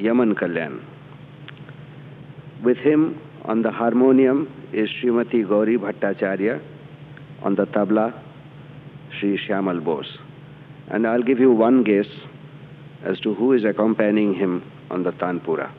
Yaman Kalyan. With him on the harmonium is Srimati Gauri Bhattacharya, on the tabla, Sri Shyamal Bose. And I'll give you one guess as to who is accompanying him on the Tanpura.